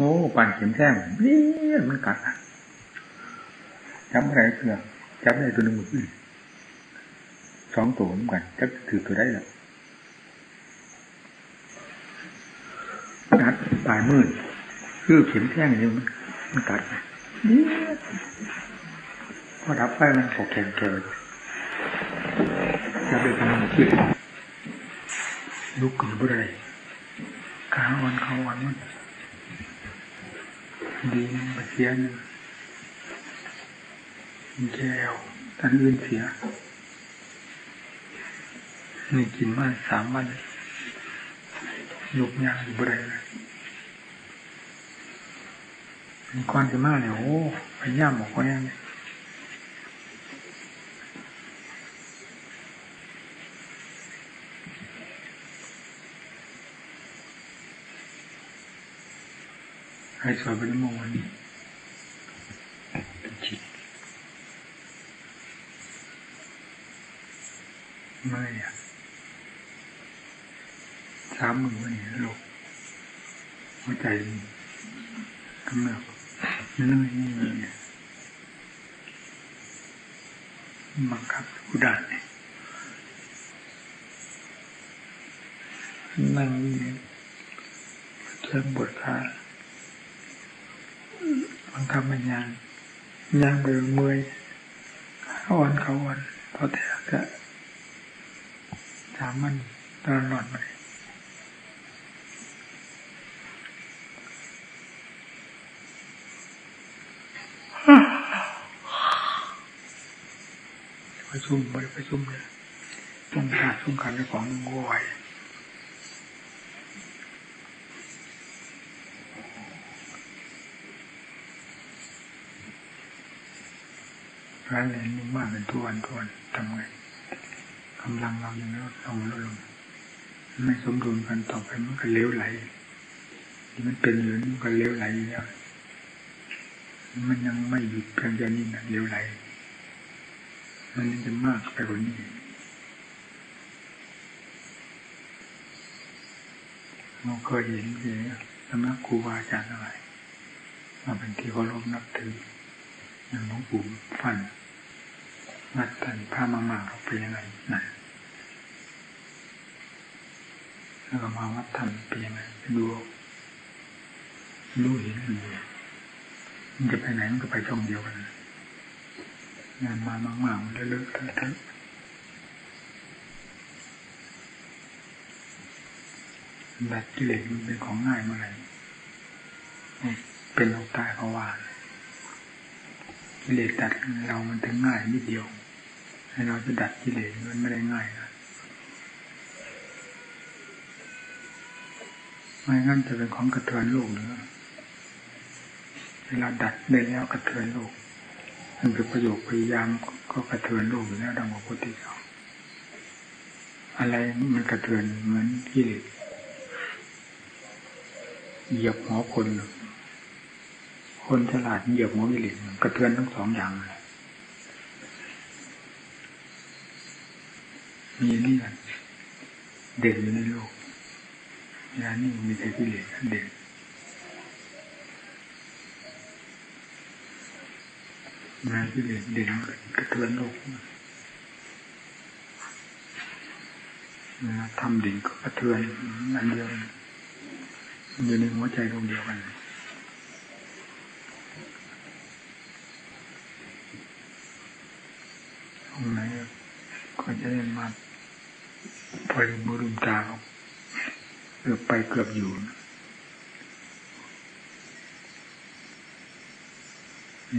โอ้ปันเข็มแท่งนี่มันกัดจับอะไรเพื่อจับได้ตัวหนึ่งหมดสองตัวเหมือนกันจับถือตัวได้แล้วกัดปลายมืดคือเข็มแท่งนี่มันมันกัดนี่พอดับไปมันขอแข็งแข็งจับได้ตัวหนึ่งหมดลุกขึ้นบ่ได้ขาวันขาวันมัน ดีมาเสียนึ่แก้วท่านอื่นเสีย นี่กินมาสามวันยุกยางอยู่บริเวณมีควันจะมาเนี่ยโอ้พยายามบอกว่าเนี่ย ให้สวยเป็นมงวันนี้เป็นจิตไม่อะสามมือวันนี้โลกหัวใจกำเนิดเนื่อยนี่เลยบังคับอุดานนั่งนี่เชิงบทค่า บังคับมันยางยางไปเมื่อยเขาอ่อนเขาอ่อนพอแตกก็สามมันตลอดมาประชุมบริประชุมเลยต้องการต้องการในของงว ร้านเรียนมากเป็นทุกวันทุกวันทำไงกำลังเรายังลดลงลดลงไม่สมดุลกันต่อไปมันก็เลี้ยวไหลที่มันเป็นอยู่มันก็เลี้ยวไหลอยู่แล้วมันยังไม่หยุดเพียงแค่นี้นะเลี้ยวไหล มันจะมากไปกว่านี้เราเคยเห็นเองสำนักครูบาอาจารย์อะไรมาเป็นที่เคารพนับถืออย่างหลวงปู่ฟัน วัดตันผ้ามามาเราเป็นยังไงนะแล้วก็มาวัดธรรมเป็นยังไงดูรู้เห็นกันเลยมันจะไปไหนมันก็ไปช่องเดียวกันงานมามากๆมันเลอะๆทอะๆแบบกิเลสมันเป็นของง่ายเมื่อไหร่เป็นโลกตายเพราะว่ากิเลสตัดเรามันถึงง่ายนิดเดียว ให้เราจะดัดกิเลสมันไม่ได้ง่ายนะไม่งั้นจะเป็นของกระเทือนโลกหรือเวลาดัดได้แล้วกระเทือนโลกมันเป็นประโยชน์พยายามก็กระเทือนโลกอยู่แล้วดังพระพุทธเจ้าอะไรมันกระเทือนเหมือนกิเลสเหยียบหัวคน คนฉลาดเหยียบหัวกิเลสกระเทือนทั้งสองอย่างเลย มีนี่แหละเด่นอยู่ในโลกงานนี้มีแต่กิเลสเด่นงานกิเลสเด่นกระเทือนโลกนะทำดิ่งก็กระเทือนอันเดียวอยู่ในหัวใจดวงเดียวกันตรงไหนก็จะได้มา พอลืมลืมตาเกือบไปเกือบอยู่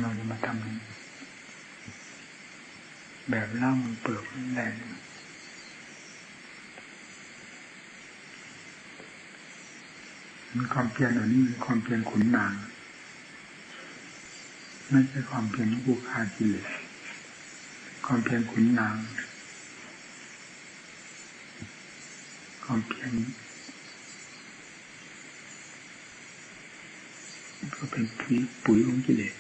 เราจะมาทำแบบล่างมันเปลือกแรงมันความเพียรอันนี้เป็นความเพียรขุนนาง ไม่ใช่ความเพียรผู้ฆ่ากิเลสความเพียรขุนนาง ความเพียรนก็เป็นปุ๋ยปุ๋ยของกิเลส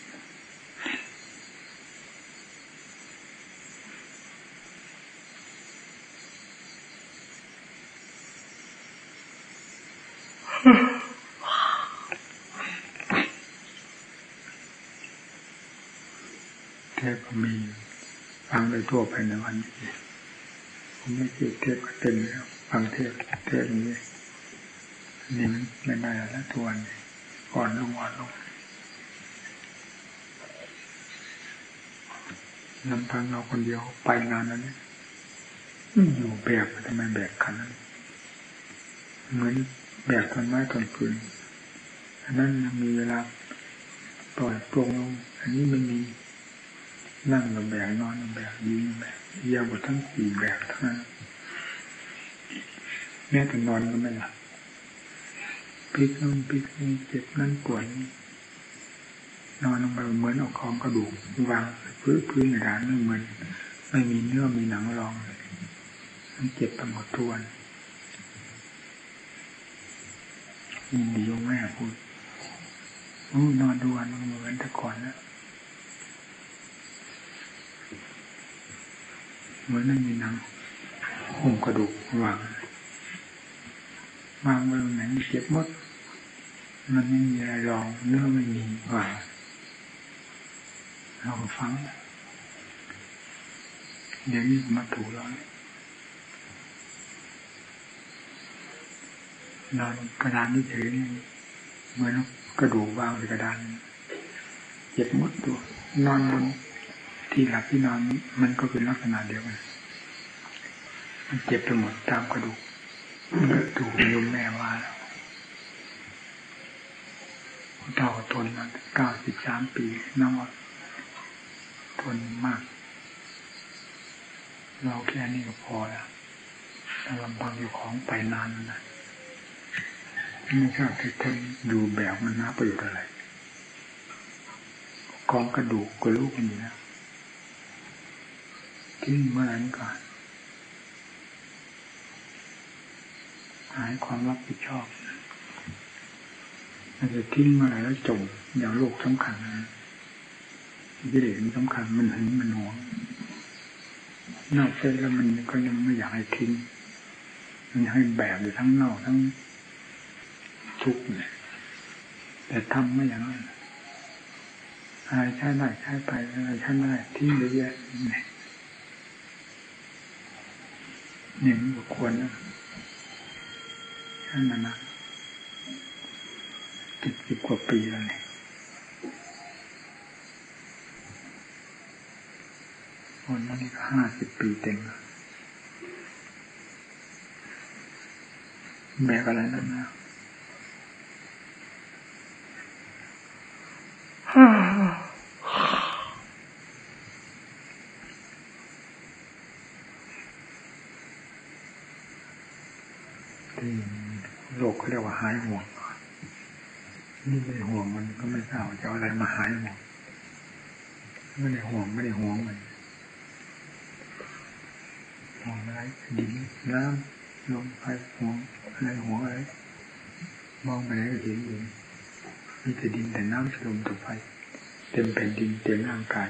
แค่ก็มีฟังได้ทั่วไปในวันนี้ ผมไม่คิดเทพก็เต็มแล้วฟังเทพเทพนี้นี่มันไม่ได้แล้วทวนก่อนลงวันลงลำพังเราคนเดียวไปงานนั้นอยู่แบกทำไมแบกขันนั้นเหมือนแบกต้นไม้ต้นฟืนอันนั้นยังมีเวลาปล่อยโปร่งลงอันนี้ไม่มี นั่งกับแบกนอนกับแบกยืนแบกเยียวทั้งสี่แบกทั้งนั้นแม้แต่นอนก็ไม่หลับพลิกนู่นพลิกนี่เจ็บนั่นปวดนี่นอนลงไปเหมือนเอาของกระดูกวางพื้นพื้นในร้านไม่เหมือนไม่มีเนื้อมีหนังรองมันเจ็บไปหมดทวนยินดียงแม่พูดนอนดูวันเหมือนแต่ก่อนแล้ว เหมือนไม่มีหนังหุ้มกระดูกวางวางไว้ตรงไหนเจ็บหมด มันไม่มีอะไรรองเนื้อไม่มีวางเราฟัง เดี๋ยวนี้มาถูแล้วนอนกระดานนี่เฉยนี่เหมือนกระดูกวางในกระดานเจ็บมดตัวนอนบน ที่หลับที่นอนมันก็เป็นลักษณะเดียวกัน มันเจ็บไปหมดตามกระดูกกระดูกยมแม่ว่าแล้วเท่าทนมาเก้าสิบสามปีน้องทนมาก เราแค่นี้ก็พอแล้วถ้าลำพังอยู่ของไปนานนะไม่ทราบที่ทนอยู่แบบมันน่าประโยชน์อะไรกองกระดูกกระลูกมันอยู่นะ ทิ้งเมื่อนั้นก่อนหายความรับผิดชอบอาจจะทิ้งเมื่อไหร่แล้วจมอย่างโลกสำคัญนะกิเลสมันสำคัญมันหึงมันหวงนอกเส้นแล้วมันก็ยังไม่อยากให้ทิ้ง มันให้แบกอยู่ทั้งนอกทั้งทุกเนี่ยแต่ทำไม่อย่างนั้นอะไรใช้ได้ใช้ไปอะไรใช้ไม่ได้ทิ้งเยอะแยะเนี่ย นี่มันควรนะท่านมานะติดสิบกว่าปีแล้วเนี่ยคนนั้นก็ห้าสิบปีเต็มแล้วแบกอะไรนั่นนะ ที่โลกเขาเรียกว่าหายห่วง นี่ไม่ห่วงมันก็ไม่ทราบจะอะไรมาหายห่วงไม่ได้ห่วงไม่ได้ห่วงมันห่วงอะไรดินน้ำลมไฟห่วงอะไรห่วงอะไรมองไปไหนก็เห็นอยู่มีแต่ดินแต่น้ำลมตัวไฟเต็มแผ่นดินเต็มร่างกาย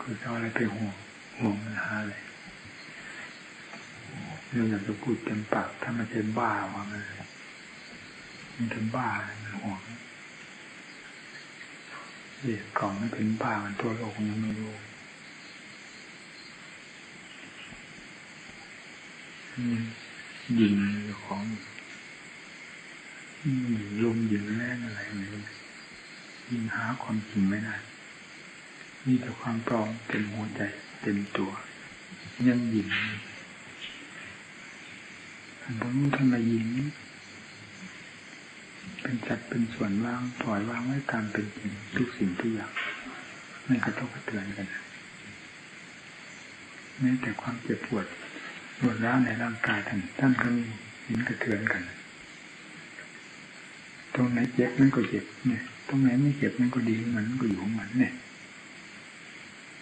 คือเอาอะไรไปห่วงห่วงมันหาอะ ไรเราอยากจะพูดเต็มปากถ้ามันเป็นบ้าว่าไงมันเป็นบ้ามันห่วงเรียกกล่องไม่เป็นบ้ามันตัวโลกยังไม่รู้ยิงของลมยิงแรงอะไรไม่รู้ยิงหาความจริงไม่ได้มีแต่ความปลอมเต็มหัวใจเต็มตัว ยังยิง ผมทำไมยิงเป็นจัดเป็นส่วนวางปล่อยวางไว้ตามเป็นจริงทุกสิ่งทุกอย่างไม่กระทบกระเทือนกันแม้แต่ความเจ็บปวดปวดร้าวในร่างกายท่านท่านก็มีหินกระเทือนกัน ตรงไหนเจ็บนั่นก็เจ็บเนี่ยตรงไหนไม่เจ็บนั่นก็ดีมันก็อยู่เหมือนเนี่ย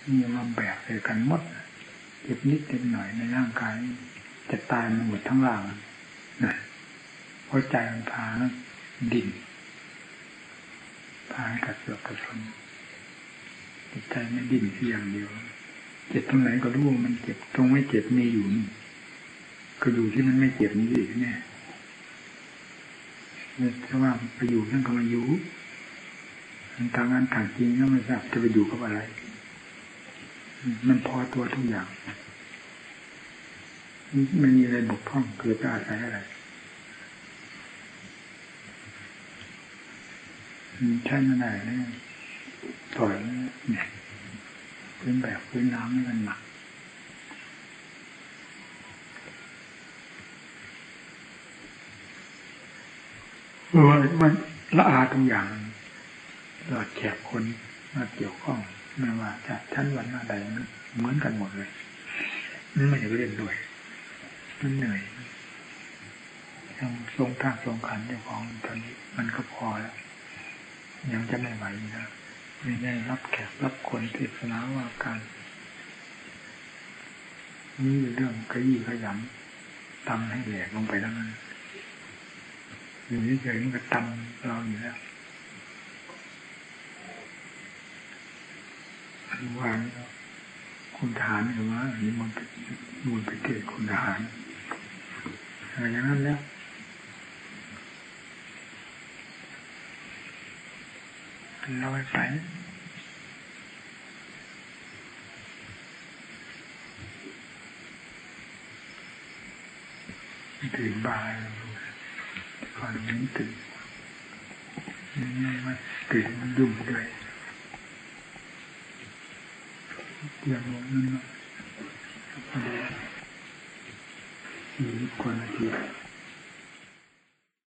นี่มาแบกใส่กันหมดเจ็บนิดเจ็บหน่อยในร่างกาย จะตายมันหมดทั้งร่างนะเพราะใจมันพาดินพากัดเสือกกระสนจิตใจไม่ดิ้นเพียงเดียว เจ็บตรงไหนก็รู้ว่ามันเจ็บตรงไม่เจ็บมีอยู่นี่ก็อยู่ที่มันไม่เจ็บนี่สิเนี่ยถ้าว่าไปอยู่นั่นก็มาอยู่มันทางงานทางจริงก็ไม่ทราบจะไปอยู่กับอะไร มันพอตัวทุกอย่าง ไม่มีอะไรบกพร่องเกิดจากอาศัยอะไรใช่ไม่ได้เลยปล่อยเนี่ยพื้นแบบพื้นน้ำนี่มันหนักเออมันละอาทุกอย่างหลอดแขกคนมาเกี่ยวข้องไม่ว่าจะชั้นวันหน้าใดเหมือนกันหมดเลยไม่อยากเล่นด้วย มันเหนื่อยยังทรงท่าทรงขันเจ้าของตอนนี้มันก็พอแล้ว ยังจะไม่ไหวนะไม่ได้รับแขกรับคนเทศนาว่าการนี่เรื่องกระยี่ขยำตำให้แหลกลงไปแล้วนั้นอยู่เฉยๆมันก็ตำเราอยู่แล้วอันวานคุณทหารหรือว่าอันนี้มันเป็นมูลไปเกิดคุณทหาร อะไรอย่างนั้นแล้วเราไปไปตื่นบ่ายก่อนนี้ตื่นนี่มันตื่นมันยุ่งด้วยอย่างนั้นนะ สี่กว่านาที